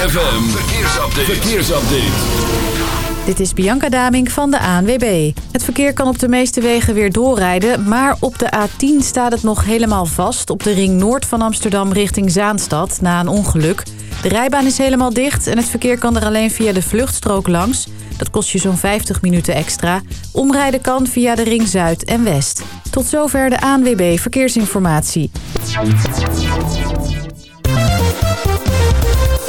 ZFM, verkeersupdate. verkeersupdate. Dit is Bianca Daming van de ANWB. Het verkeer kan op de meeste wegen weer doorrijden... maar op de A10 staat het nog helemaal vast... op de ring noord van Amsterdam richting Zaanstad na een ongeluk. De rijbaan is helemaal dicht en het verkeer kan er alleen via de vluchtstrook langs. Dat kost je zo'n 50 minuten extra. Omrijden kan via de ring Zuid en West. Tot zover de ANWB Verkeersinformatie.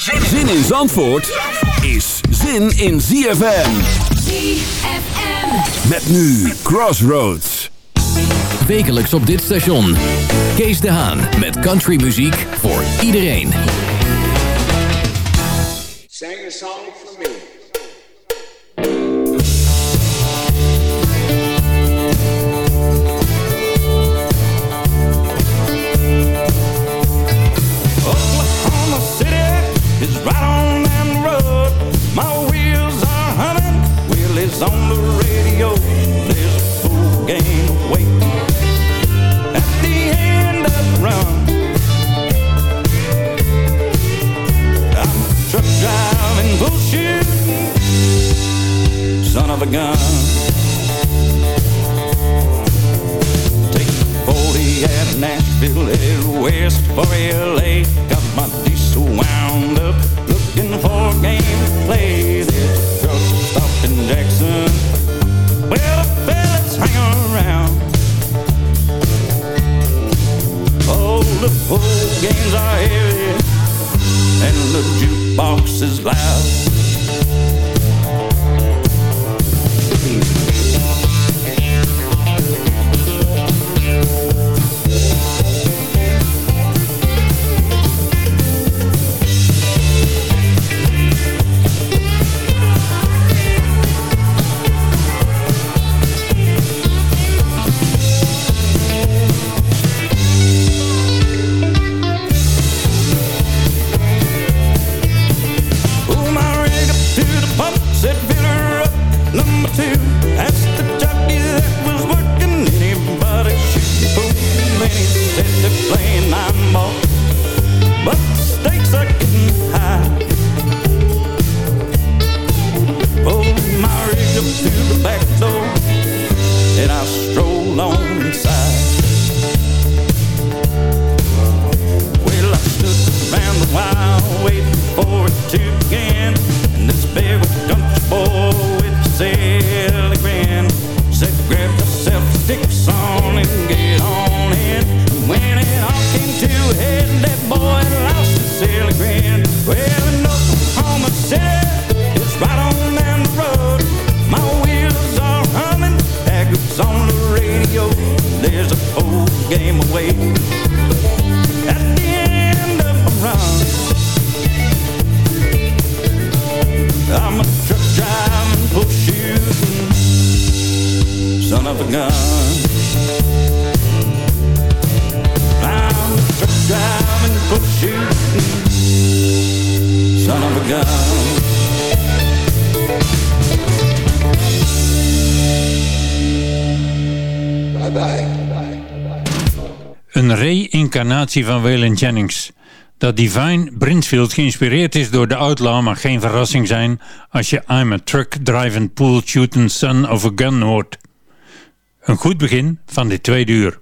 Zin in Zandvoort is zin in ZFM. ZFM. Met nu Crossroads. Wekelijks op dit station. Kees de Haan met countrymuziek voor iedereen. Sing a song on the radio. There's a game waiting at the end of the run. I'm a truck driving bullshit, son of a gun. Take 40 out of Nashville, head west for L.A. Got my diesel wound up, son of a gun. Een re-incarnatie van Waylon Jennings. Dat Divine Brinsfield geïnspireerd is door de Outlaw mag geen verrassing zijn als je I'm a truck driving pool shooting son of a gun hoort. Een goed begin van dit tweede uur.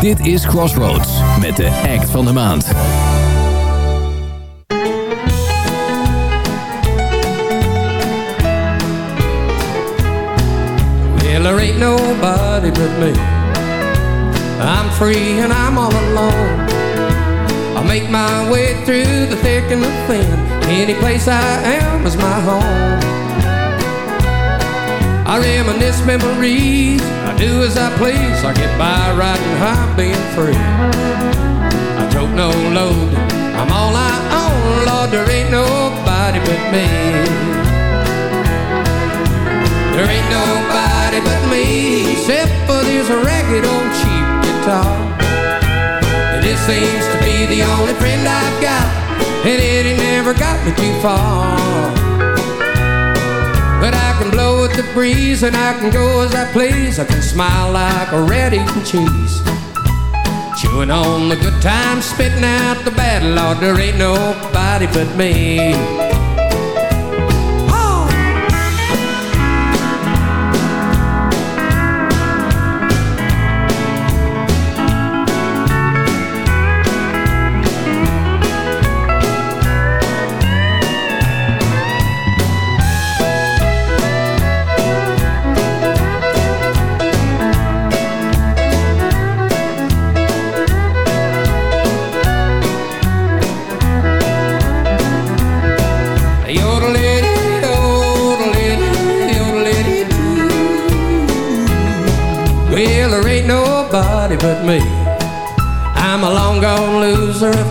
Dit is Crossroads met de act van de maand. Well, there ain't nobody but me. I'm free and I'm all alone. I make my way through the thick and the thin. Any place I am is my home. I reminisce memories. I do as I please. I get by riding high, being free. I drove no load. I'm all I own, Lord. There ain't nobody but me. There ain't nobody but me, except for this ragged old cheap guitar. And it seems to be the only friend I've got, and it ain't never got me too far. But I can blow with the breeze and I can go as I please. I can smile like a red eating cheese. Chewing on the good times, spitting out the bad, Lord, there ain't nobody but me.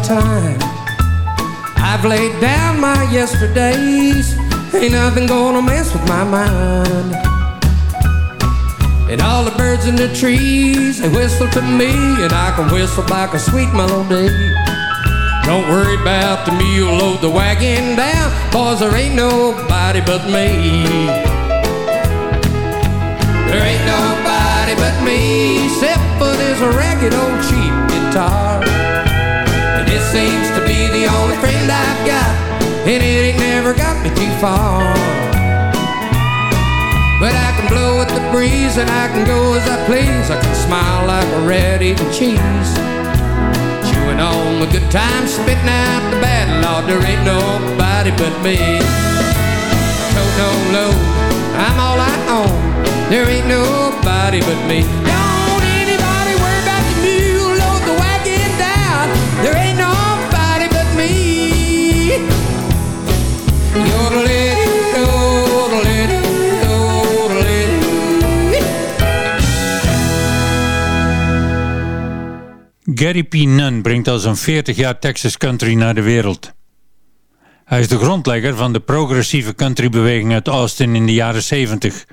Time. I've laid down my yesterdays. Ain't nothing gonna mess with my mind. And all the birds in the trees, they whistle to me, and I can whistle back a sweet melody. Don't worry about the mule, load the wagon down, boys, there ain't nobody but me. There ain't nobody but me, except for this ragged old cheap guitar. It seems to be the only friend I've got, and it ain't never got me too far. But I can blow with the breeze, and I can go as I please. I can smile like a rat eating cheese. Chewing on the good times, spitting out the bad, Lord, there ain't nobody but me. Tote no load, I'm all I own. There ain't nobody but me. Don't anybody Gary P. Nunn brengt al zo'n 40 jaar Texas country naar de wereld. Hij is de grondlegger van de progressieve countrybeweging uit Austin in de jaren 70,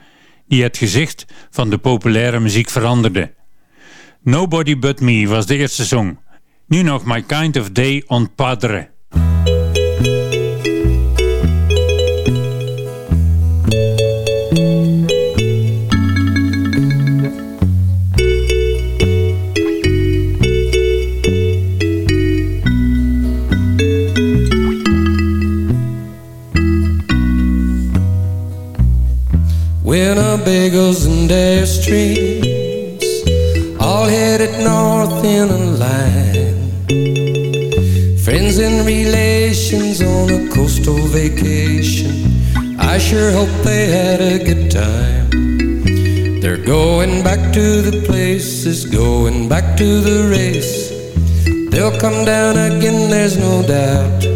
die het gezicht van de populaire muziek veranderde. Nobody But Me was de eerste song. Nu nog My Kind of Day on Padre. Winnebagos and their streets All headed north in a line. Friends and relations on a coastal vacation. I sure hope they had a good time. They're going back to the places Going back to the race. They'll come down again, there's no doubt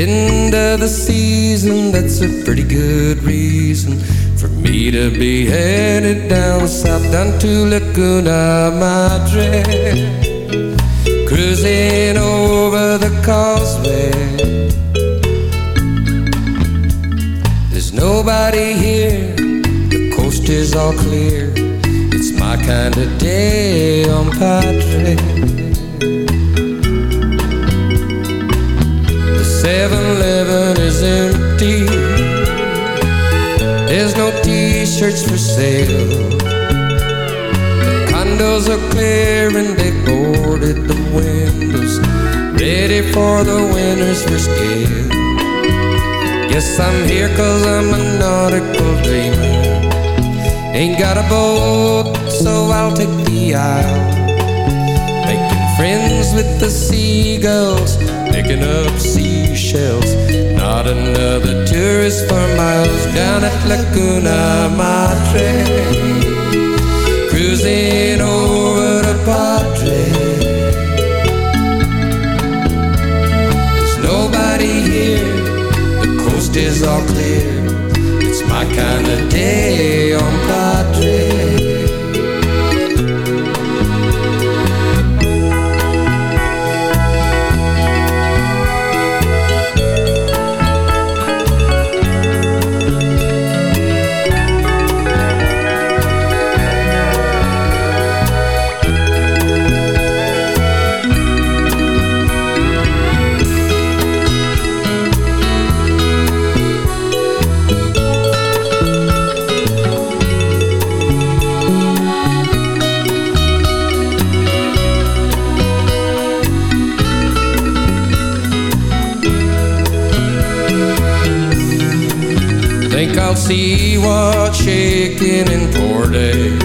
end of the season, that's a pretty good reason for me to be headed down south, down to Laguna Madre. Cruising over the causeway. There's nobody here, the coast is all clear. It's my kind of day on Padre. 7-Eleven is empty. There's no t-shirts for sale. The condos are clear and they boarded the windows. Ready for the winter's first gale. Guess I'm here cause I'm a nautical dreamer. Ain't got a boat so I'll take the aisle Making friends with the seagulls Picking up seashells. Not another tourist for miles Down at Laguna Madre. Cruising over to Padre. There's nobody here. The coast is all clear. It's my kind of day on Padre see what's shaking in Port Day.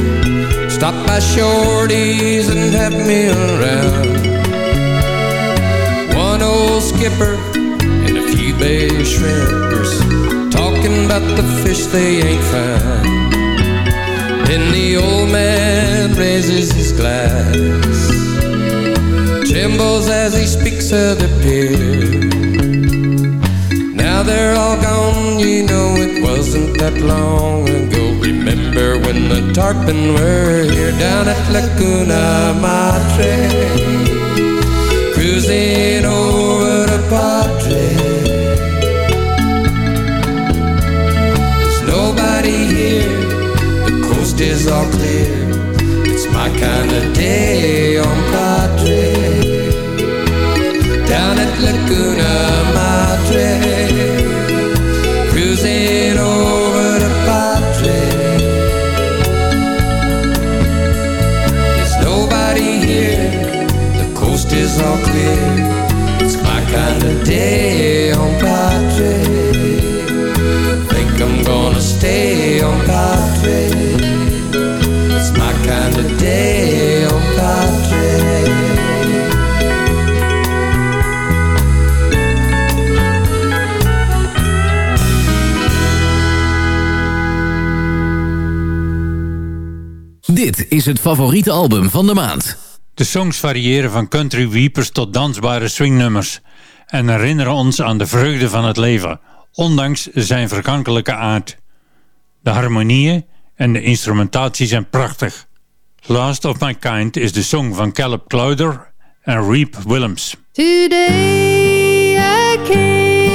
Stop by Shorty's and have me around. One old skipper and a few bay shrimpers talking about the fish they ain't found. Then the old man raises his glass, trembles as he speaks of the pier. Now they're all gone, you know it wasn't that long ago. Remember when the tarpon were here down at Laguna Madre, cruising over to Padre. There's nobody here, the coast is all clear. It's my kind of day on Padre, is het favoriete album van de maand. De songs variëren van country weepers tot dansbare swingnummers en herinneren ons aan de vreugde van het leven, ondanks zijn verkankelijke aard. De harmonieën en de instrumentatie zijn prachtig. Last of My Kind is de song van Caleb Clowder en Reep Willems. Today I came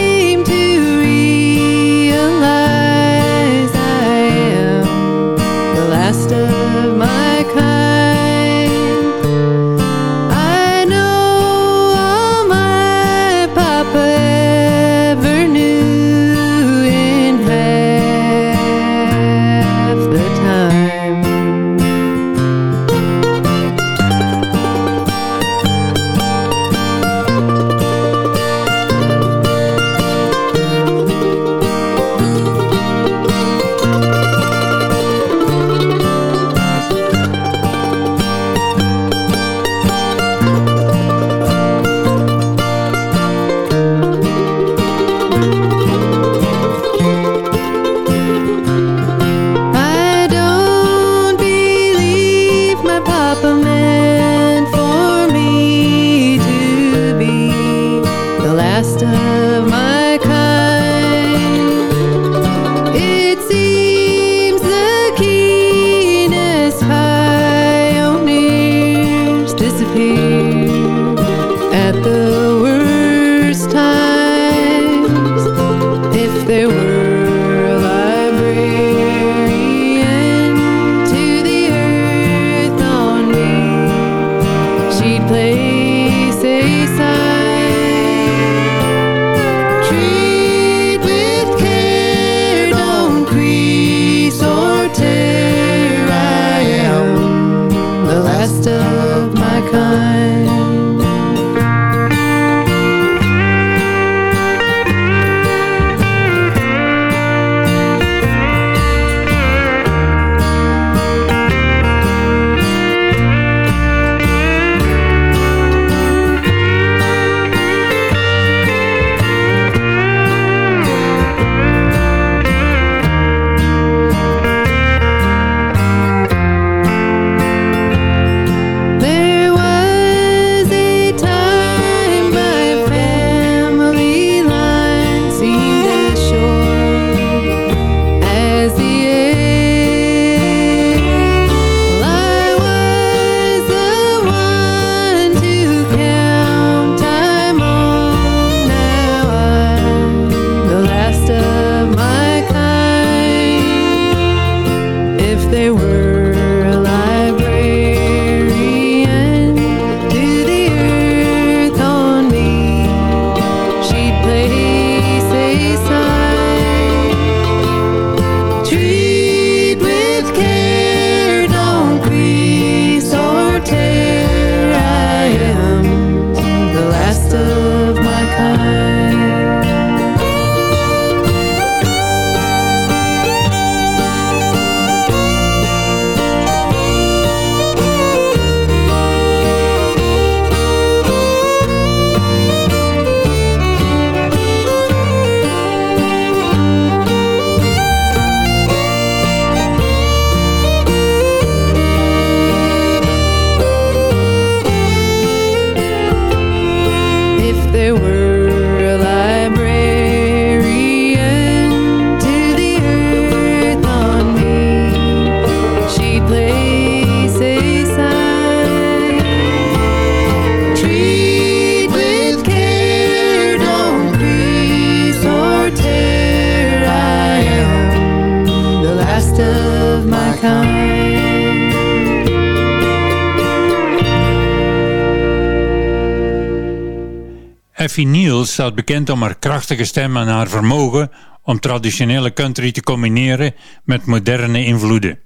staat bekend om haar krachtige stem en haar vermogen om traditionele country te combineren met moderne invloeden.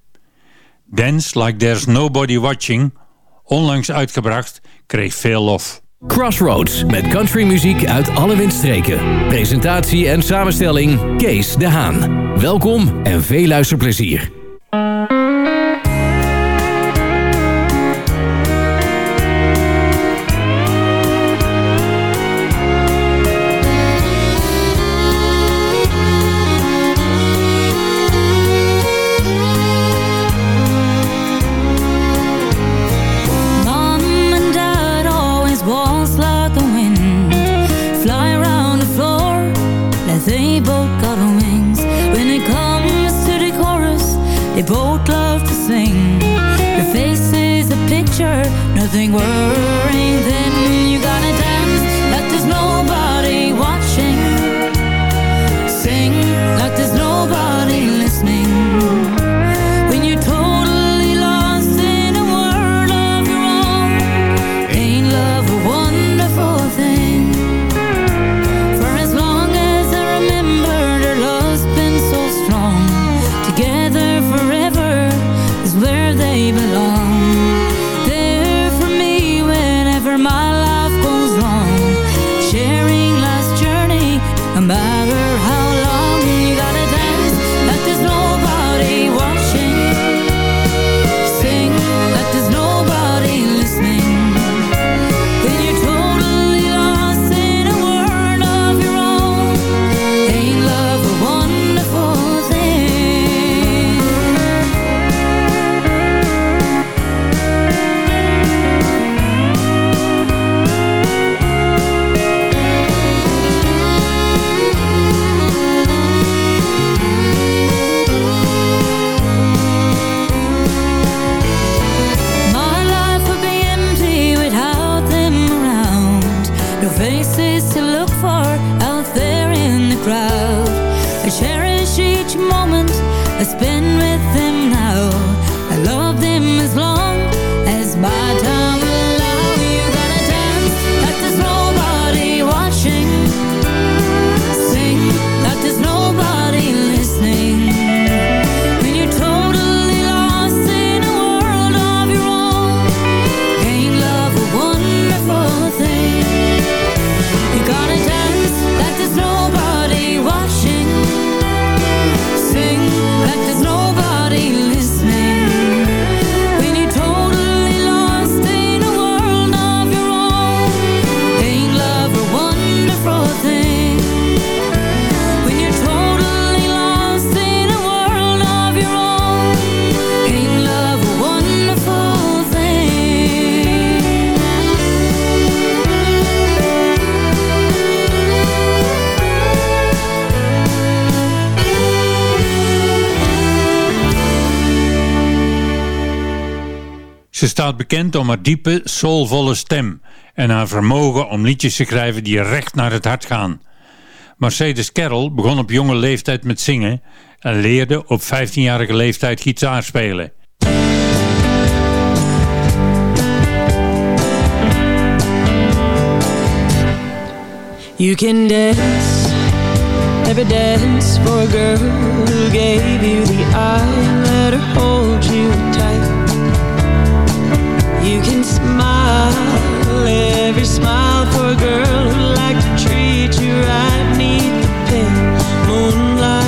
Dance Like There's Nobody Watching, onlangs uitgebracht, kreeg veel lof. Crossroads met countrymuziek uit alle windstreken. Presentatie en samenstelling Kees de Haan. Welkom en veel luisterplezier. To look for out there in the crowd. I cherish each moment I spend with them now. I love them as long Ze staat bekend om haar diepe, soulvolle stem en haar vermogen om liedjes te schrijven die recht naar het hart gaan. Mercedes Carroll begon op jonge leeftijd met zingen en leerde op 15-jarige leeftijd gitaar spelen. You can dance, dance for a girl who gave you the eye, let her hold you tight. You can smile, every smile for a girl who like to treat you right, neath the pale moonlight.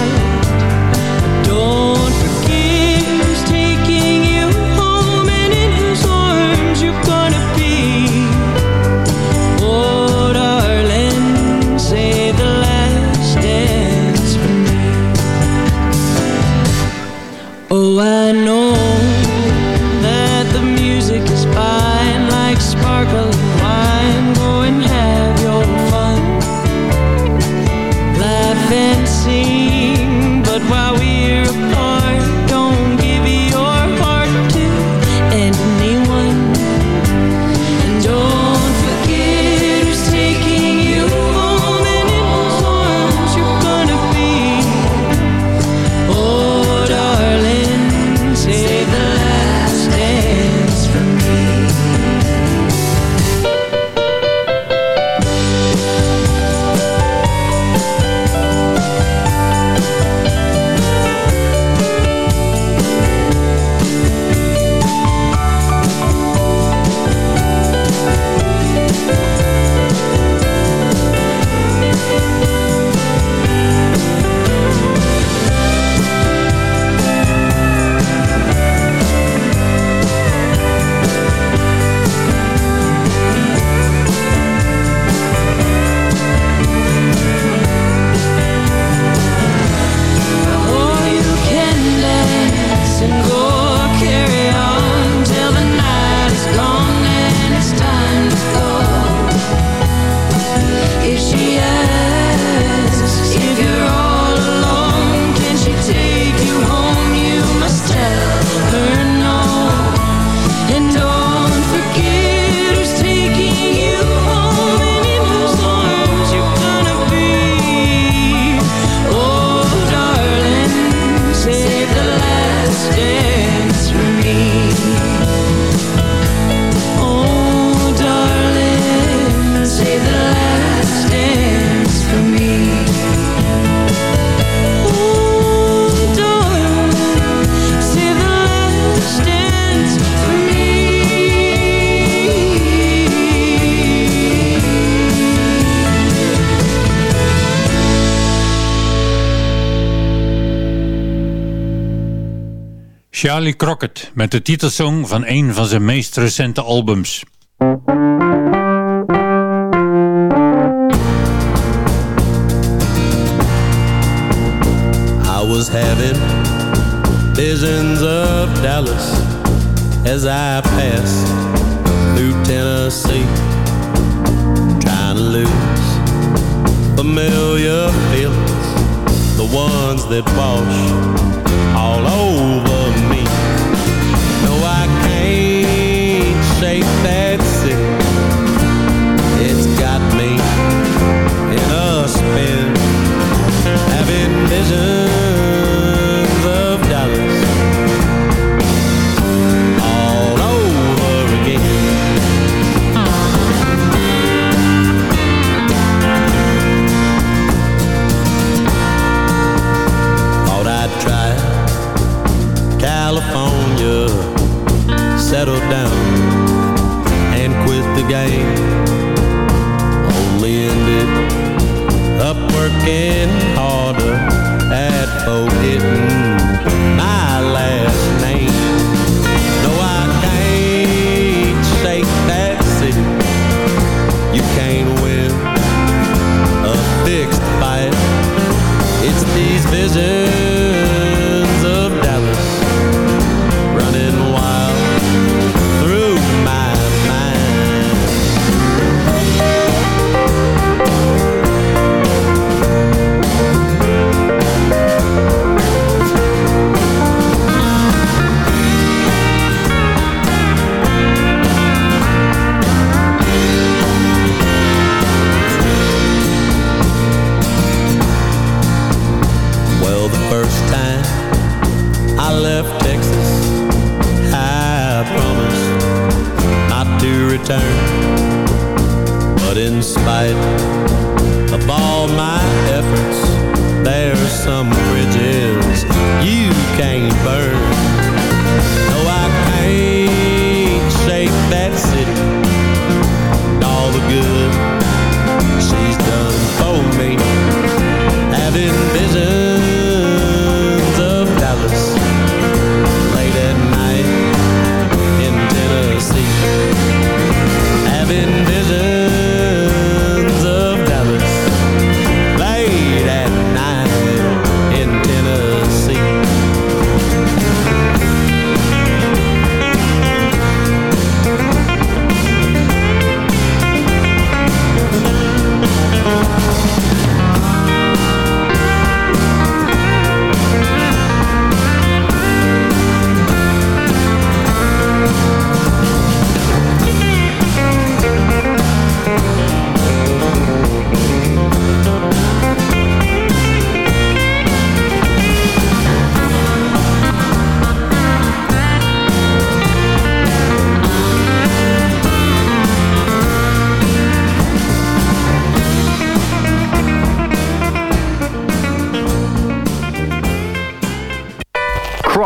Charlie Crockett met de titelsong van een van zijn meest recente albums.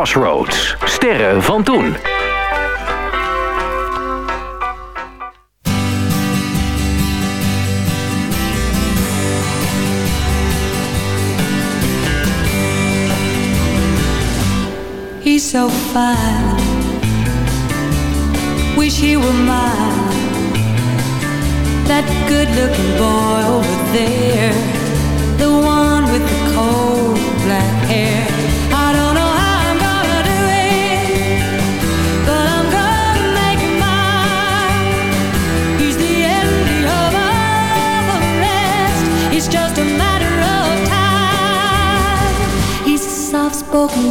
Crossroads. Sterren van toen. He's so fine. Wish he were mine. That good-looking boy over there, the one with the cold black hair.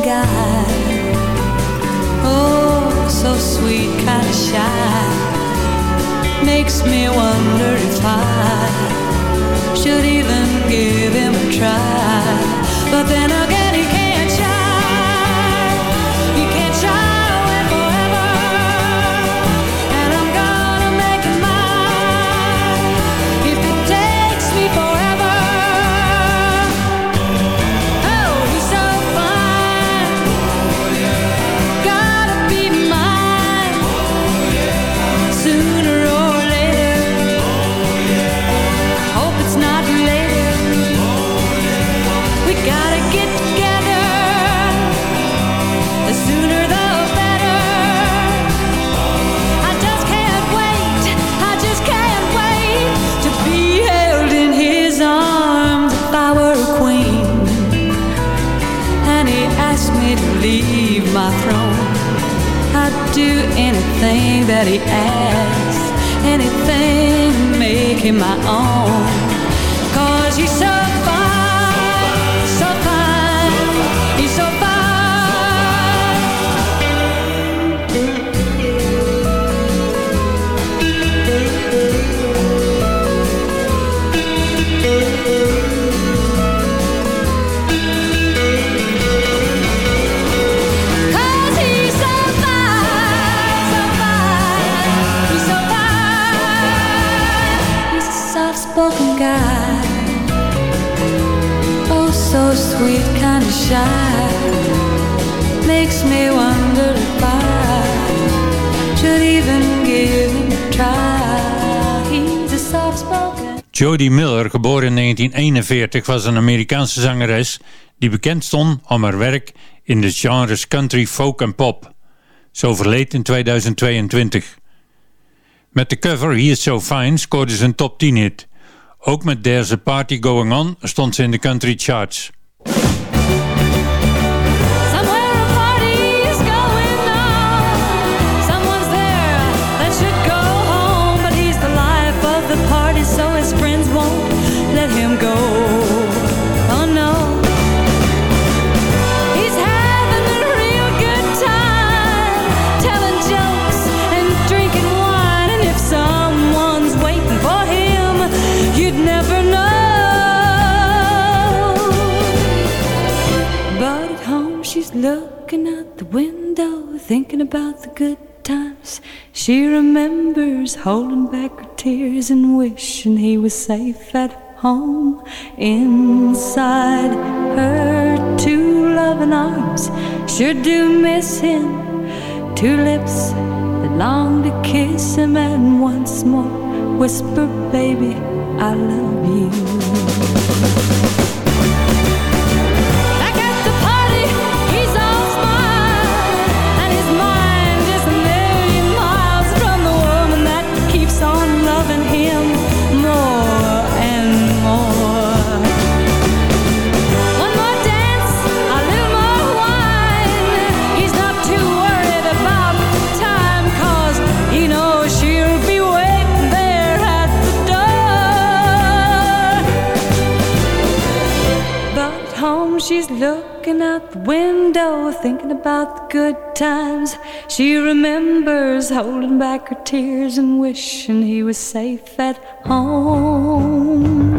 guy. Oh, so sweet, kinda shy. Makes me wonder if I should even give him a try. But then I anything that he asks, anything make him my own. Even give try. Soft-spoken. Jodie Miller, geboren in 1941, was een Amerikaanse zangeres die bekend stond om haar werk in de genres country, folk en pop. Ze overleed in 2022. Met de cover He Is So Fine scoorde ze een top 10 hit. Ook met There's a Party Going On stond ze in de country charts. Looking out the window, thinking about the good times. She remembers holding back her tears and wishing he was safe at home inside her two loving arms. Sure do miss him. Two lips that long to kiss him and once more whisper, baby, I love you. Looking out the window, thinking about the good times. She remembers holding back her tears and wishing he was safe at home.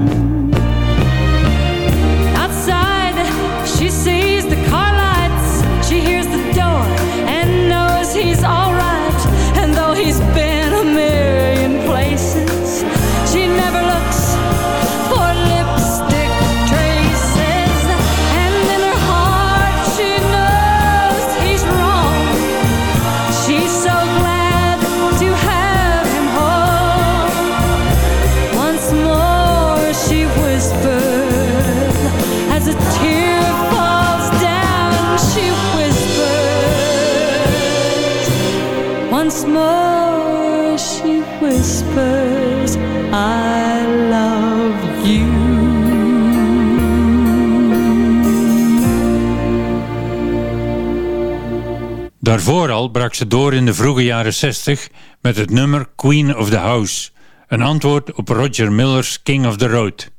Once. She whispers, "I love you." Daarvoor al brak ze door in de vroege jaren 60 met het nummer Queen of the House. Een antwoord op Roger Miller's King of the Road.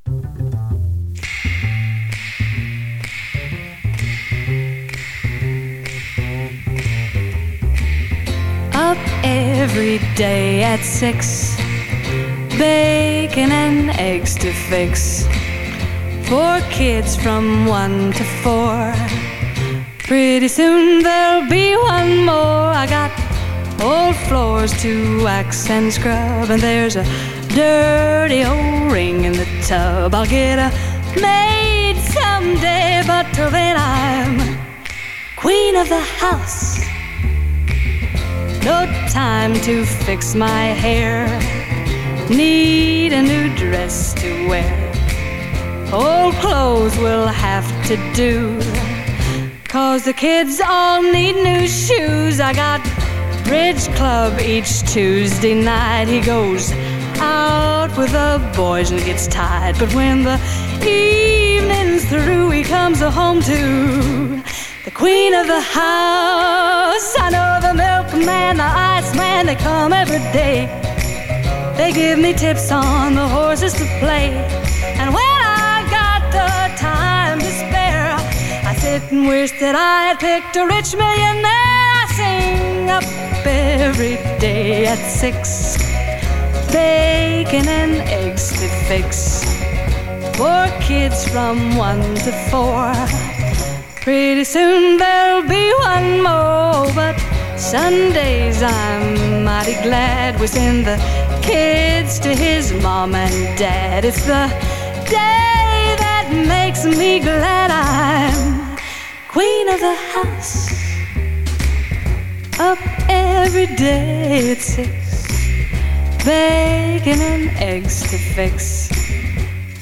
Every day at six, bacon and eggs to fix. Four kids from one to four. Pretty soon there'll be one more. I got old floors to wax and scrub, and there's a dirty old ring in the tub. I'll get a maid someday, but till then I'm queen of the house. No time to fix my hair. Need a new dress to wear. Old clothes will have to do. Cause the kids all need new shoes. I got Bridge Club each Tuesday night. He goes out with the boys and gets tired. But when the evening's through, he comes home to the queen of the house. I know the milkman, the iceman, they come every day. They give me tips on the horses to play. And when I got the time to spare, I sit and wish that I had picked a rich millionaire. I sing up every day at six. Bacon and eggs to fix. For kids from one to four. Pretty soon there'll be one more, but Sundays I'm mighty glad we send the kids to his mom and dad. It's the day that makes me glad I'm queen of the house. Up every day at six, bacon and eggs to fix.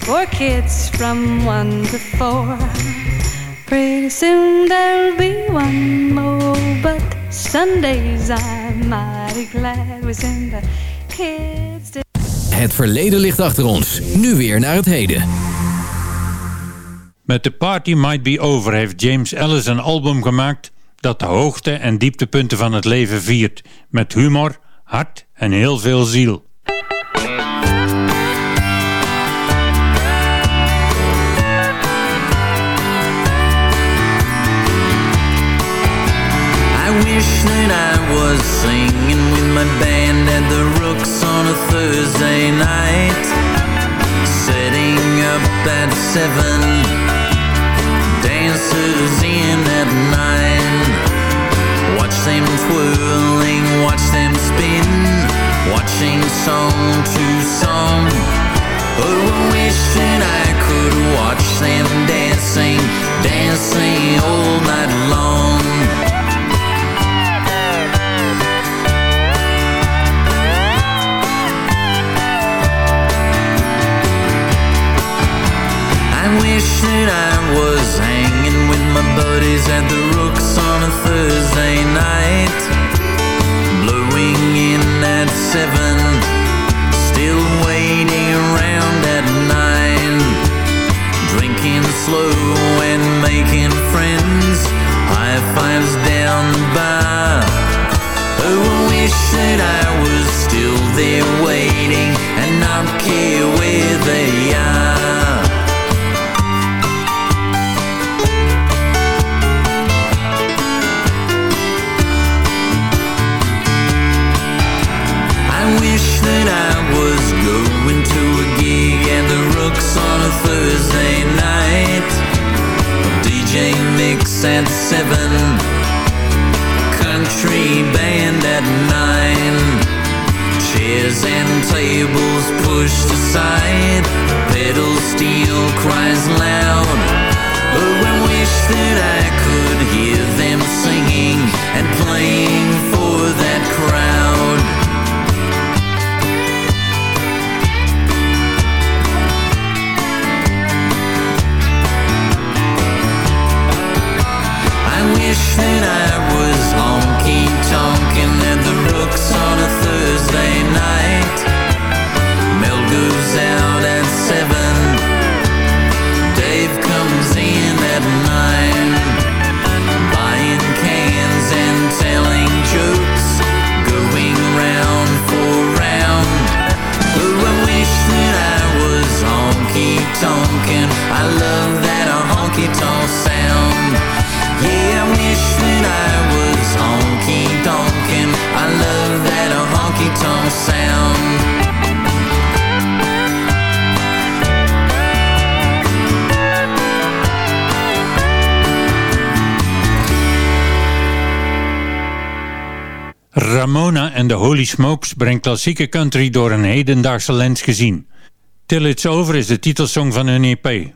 For kids from one to four. Pretty soon there'll be one more, but Sundays I'm mighty glad we send the kids to Het verleden ligt achter ons. Nu weer naar het heden. Met The Party Might Be Over heeft James Ellis een album gemaakt dat de hoogte- en dieptepunten van het leven viert. Met humor, hart en heel veel ziel. Wish that I was singing with my band at the Rooks on a Thursday night. Setting up at seven, dancers in at nine. Watch them twirling, watch them spin, watching song to song. Oh, I wish that I could watch them dancing, dancing all night long. That I was hanging with my buddies at the Rooks on a Thursday night. Blowing in at seven, Ramona en de Holy Smokes brengt klassieke country door een hedendaagse lens gezien. Till It's Over is de titelsong van hun EP.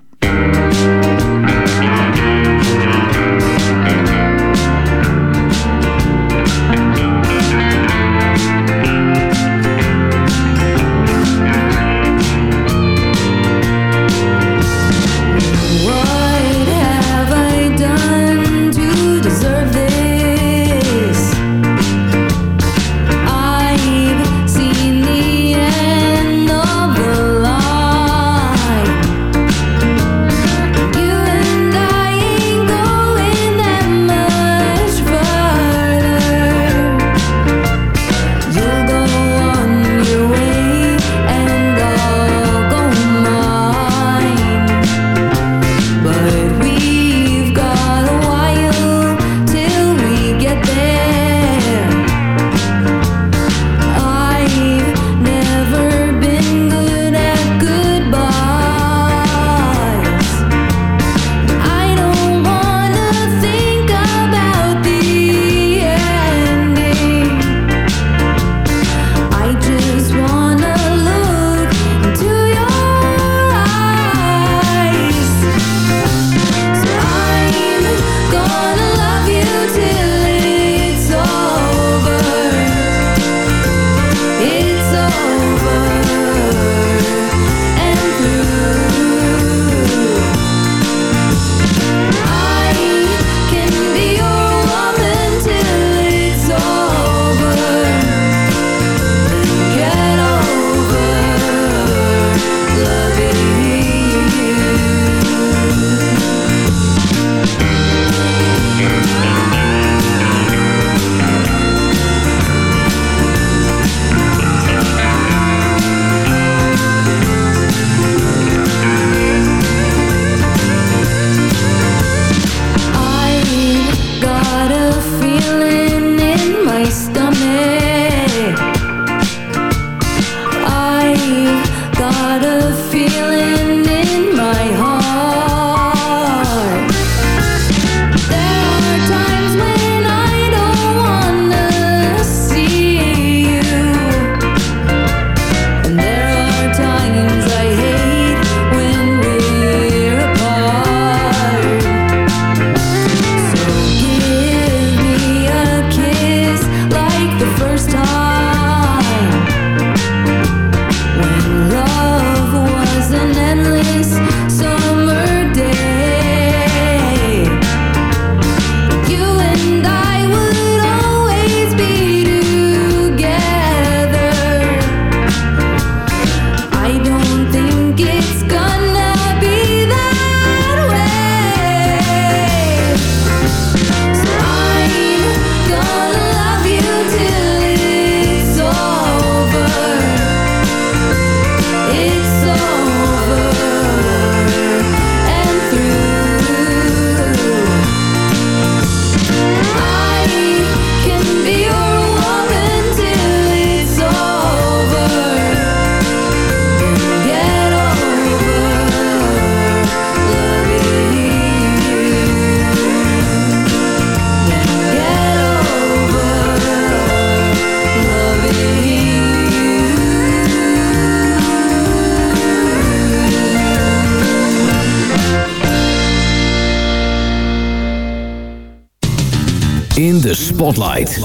Spotlight.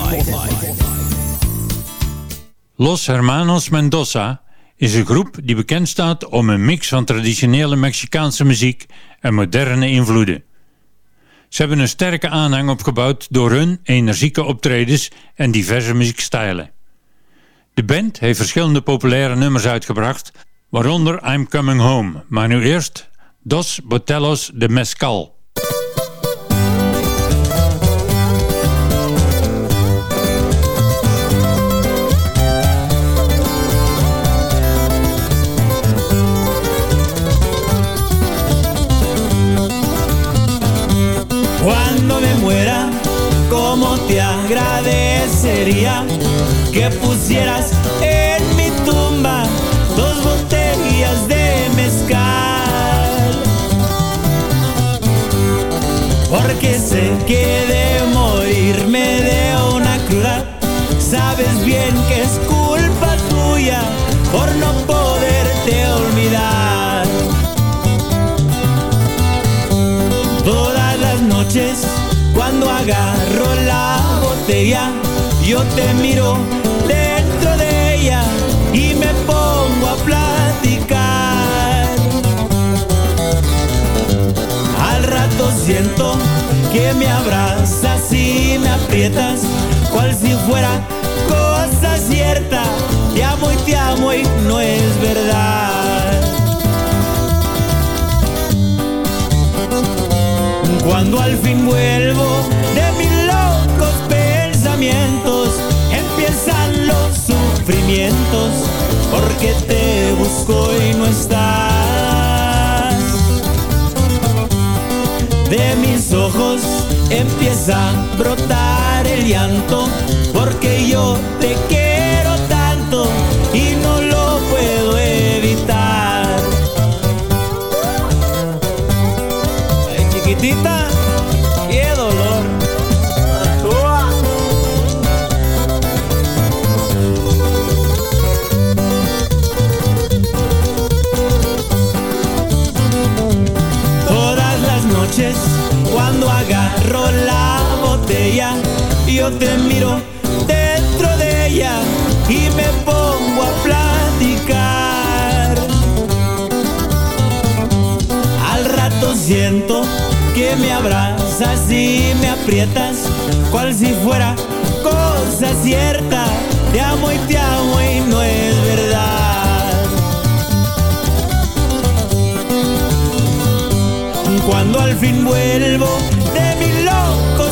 Los Hermanos Mendoza is een groep die bekend staat om een mix van traditionele Mexicaanse muziek en moderne invloeden. Ze hebben een sterke aanhang opgebouwd door hun energieke optredens en diverse muziekstijlen. De band heeft verschillende populaire nummers uitgebracht, waaronder I'm Coming Home, maar nu eerst Dos Botellos de Mezcal. Que pusieras en mi tumba dos botellas de mezcal? Porque sé que yo te miro dentro de ella y me pongo a platicar. Al rato siento que me abrazas y me aprietas cual si fuera cosa cierta. Te amo y te amo y no es verdad. Cuando al fin vuelvo porque te busco y no estás. De mis ojos empieza a brotar el llanto, porque yo te quiero te miro dentro de ella y me pongo a platicar. Al rato siento que me abrazas y me aprietas, cual si fuera cosa cierta. Te amo y te amo y no es verdad. Cuando al fin vuelvo de mis locos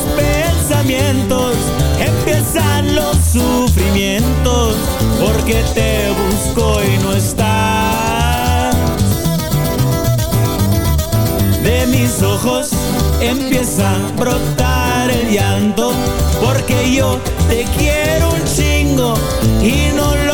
empiezan los sufrimientos, porque te busco y no estás. De mis ojos empieza a brotar el llanto, porque yo te quiero un chingo y no lo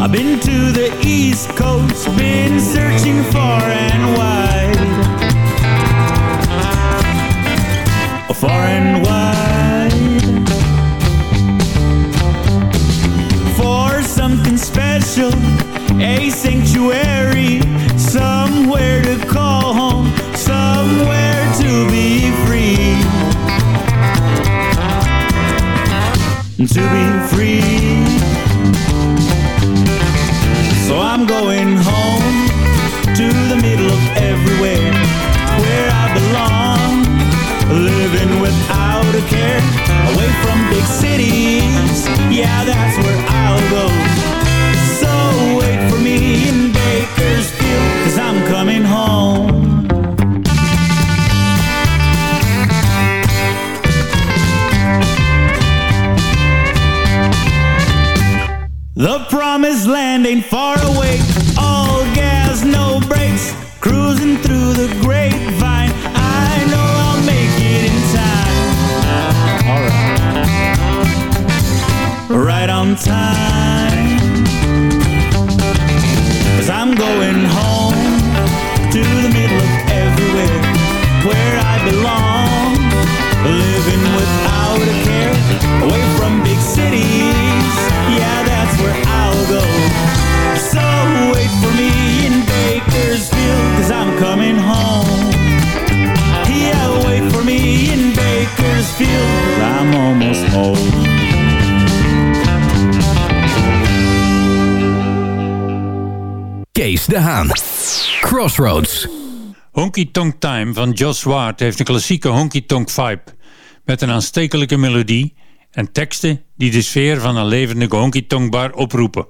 I've been to the East Coast, been searching far and wide. Far and wide. For something special, a sanctuary, somewhere to call home, somewhere to be free. To be free. Going home to the middle of everywhere where I belong. Living without a care, away from big cities. Yeah, that's where I'll go. So wait for me in Bakersfield, cause I'm coming home. The promised land ain't far cities. Yeah, that's where I'll go. So wait for me in Bakersfield, cause I'm coming home. Yeah, wait for me in Bakersfield, I'm almost home. Kees de Haan. Crossroads. Honky Tonk Time van Joss Ward heeft een klassieke honky tonk vibe. Met een aanstekelijke melodie en teksten die de sfeer van een levendige honky tonk bar oproepen.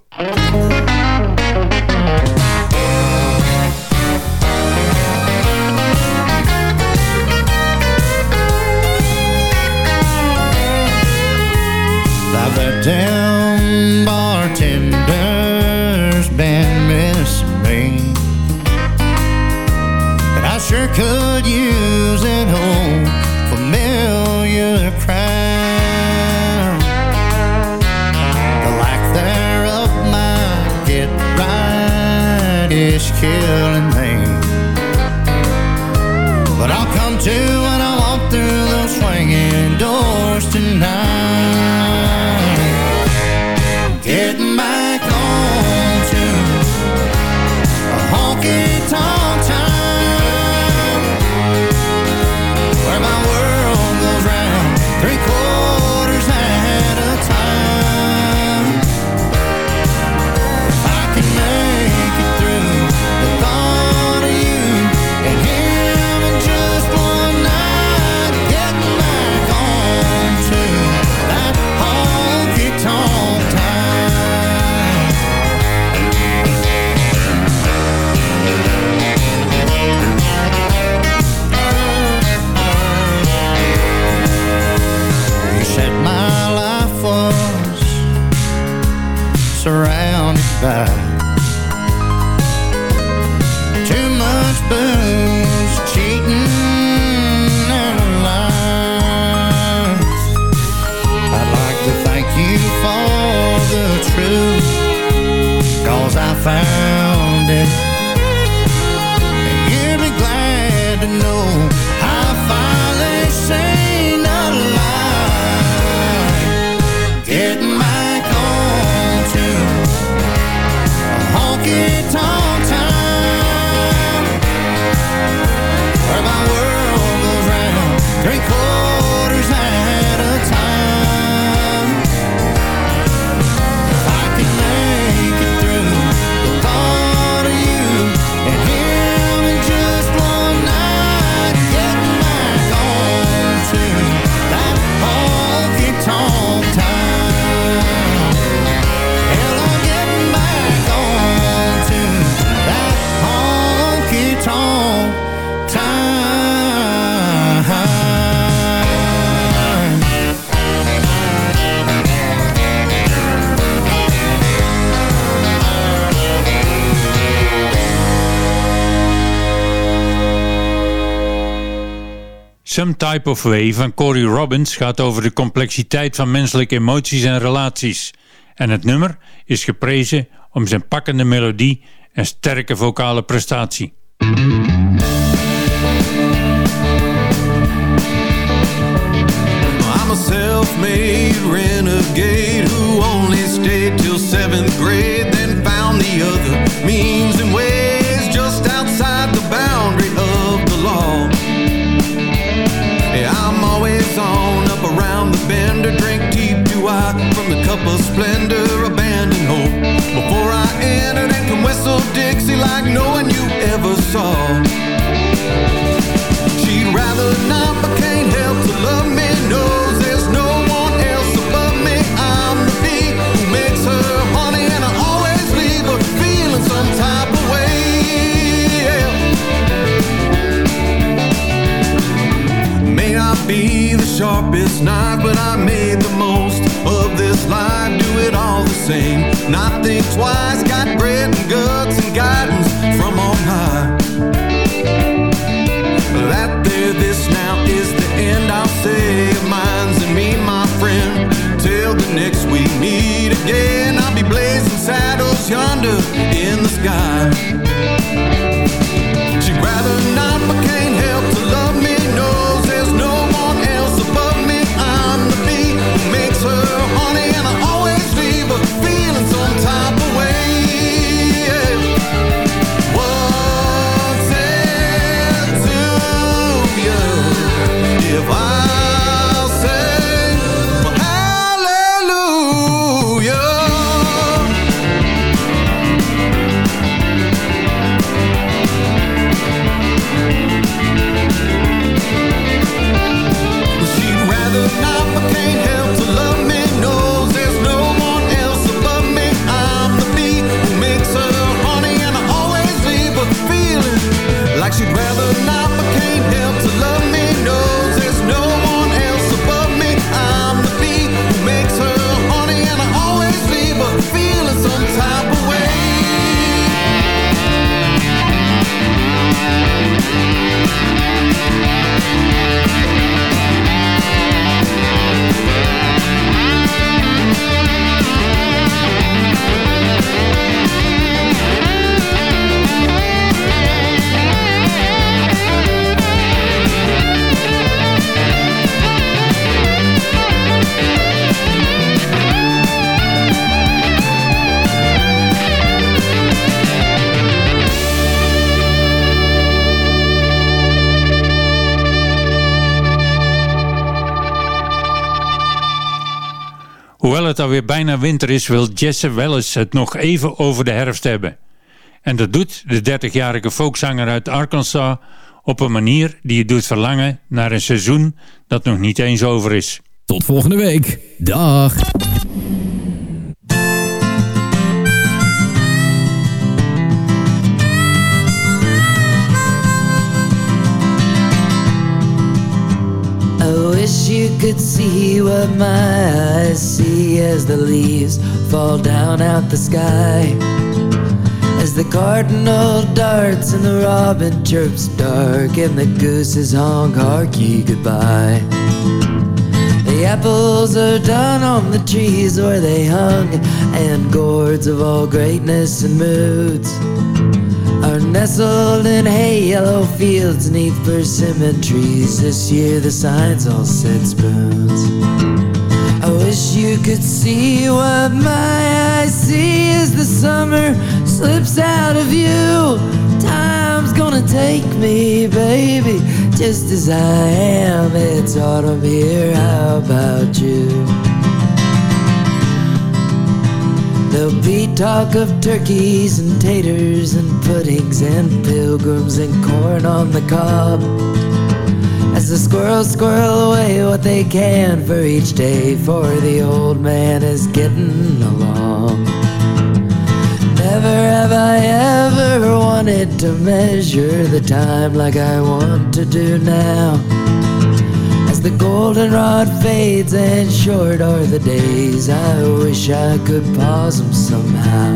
Some Type of Way van Corey Robbins gaat over de complexiteit van menselijke emoties en relaties. En het nummer is geprezen om zijn pakkende melodie en sterke vocale prestatie. Renegade who only stayed till grade, found the other means splendor, Not think twice. Het alweer bijna winter is, wil Jesse Welles het nog even over de herfst hebben. En dat doet de 30-jarige folkzanger uit Arkansas op een manier die je doet verlangen naar een seizoen dat nog niet eens over is. Tot volgende week. Dag. Wish you could see what my eyes see as the leaves fall down out the sky. As the cardinal darts and the robin chirps dark and the gooses honk harky goodbye. The apples are done on the trees where they hung, and gourds of all greatness and moods are nestled in hay yellow fields neath persimmon trees. This year the signs all said spoons. I wish you could see what my eyes see as the summer slips out of you. Time's gonna take me, baby, just as I am. It's autumn here, how about you? There'll be talk of turkeys and taters and puddings and pilgrims and corn on the cob. As the squirrels squirrel away what they can for each day, for the old man is getting along. Never have I ever wanted to measure the time like I want to do now. As the goldenrod fades and short are the days, I wish I could pause them somehow.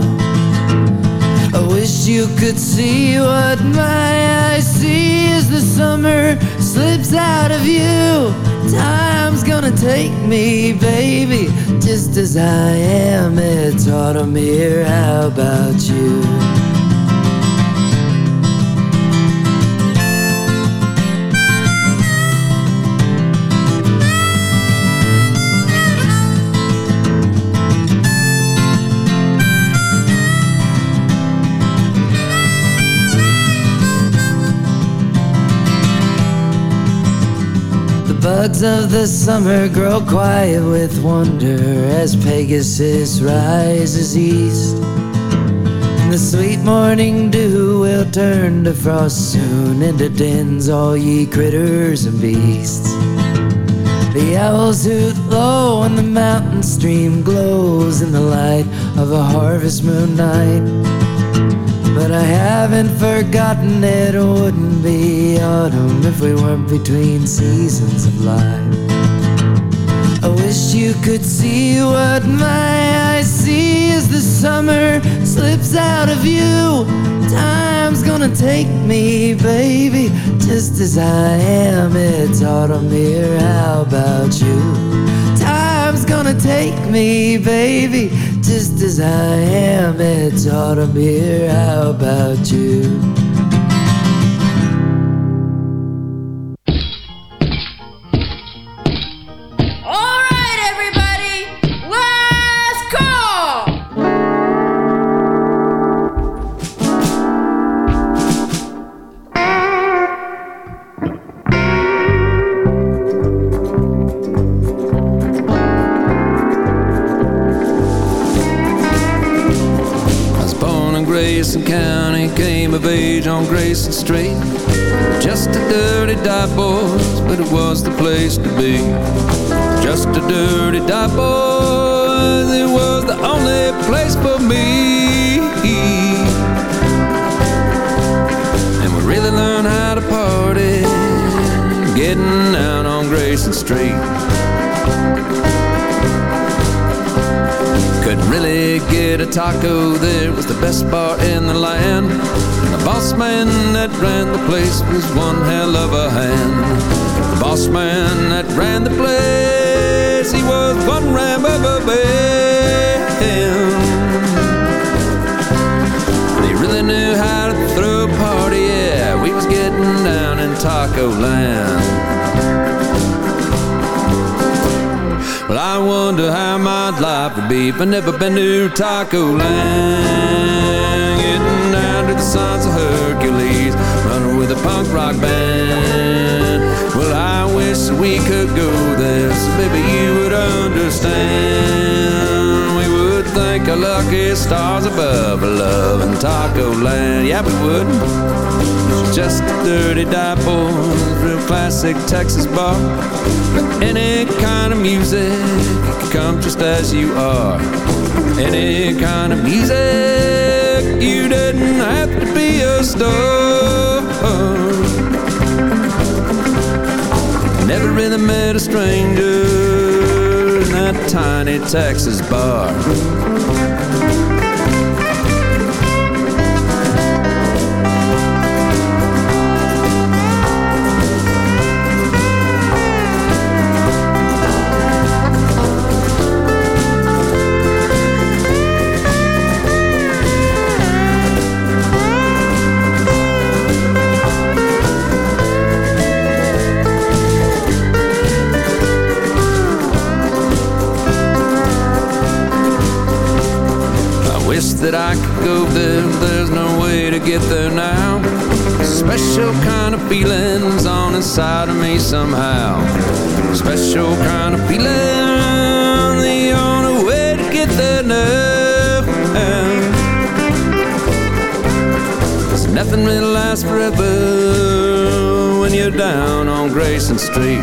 I wish you could see what my eyes see as the summer slips out of you. Time's gonna take me, baby, just as I am. It's autumn here, how about you? bugs of the summer grow quiet with wonder as Pegasus rises east. And the sweet morning dew will turn to frost soon into dens, all ye critters and beasts. The owls hoot low and the mountain stream glows in the light of a harvest moon night. But I haven't forgotten it wouldn't be autumn if we weren't between seasons of life. I wish you could see what my eyes see as the summer slips out of you. Time's gonna take me, baby, just as I am. It's autumn here, how about you? Time's gonna take me, baby, just as I am. It's autumn here, how about you? Taco there was the best bar in the land. And the boss man that ran the place was one hell of a hand. The boss man that ran the place, he was one ram of a band. They really knew how to throw a party, yeah. We was getting down in taco land. Wonder how my life would be if I never been to Taco Land. Getting down to the Sons of Hercules, running with a punk rock band. Well, I wish we could go there, so baby you would understand. Lucky stars above, love in Taco Land. Yeah, we would. Just a dirty dap real classic Texas bar. Any kind of music, come just as you are. Any kind of music, you didn't have to be a star. Never really met a stranger in that tiny Texas bar. That I could go there, there's no way to get there now. Special kind of feelings on inside of me somehow. Special kind of feeling, the only way to get there now. Cause nothing really lasts forever when you're down on Grayson Street.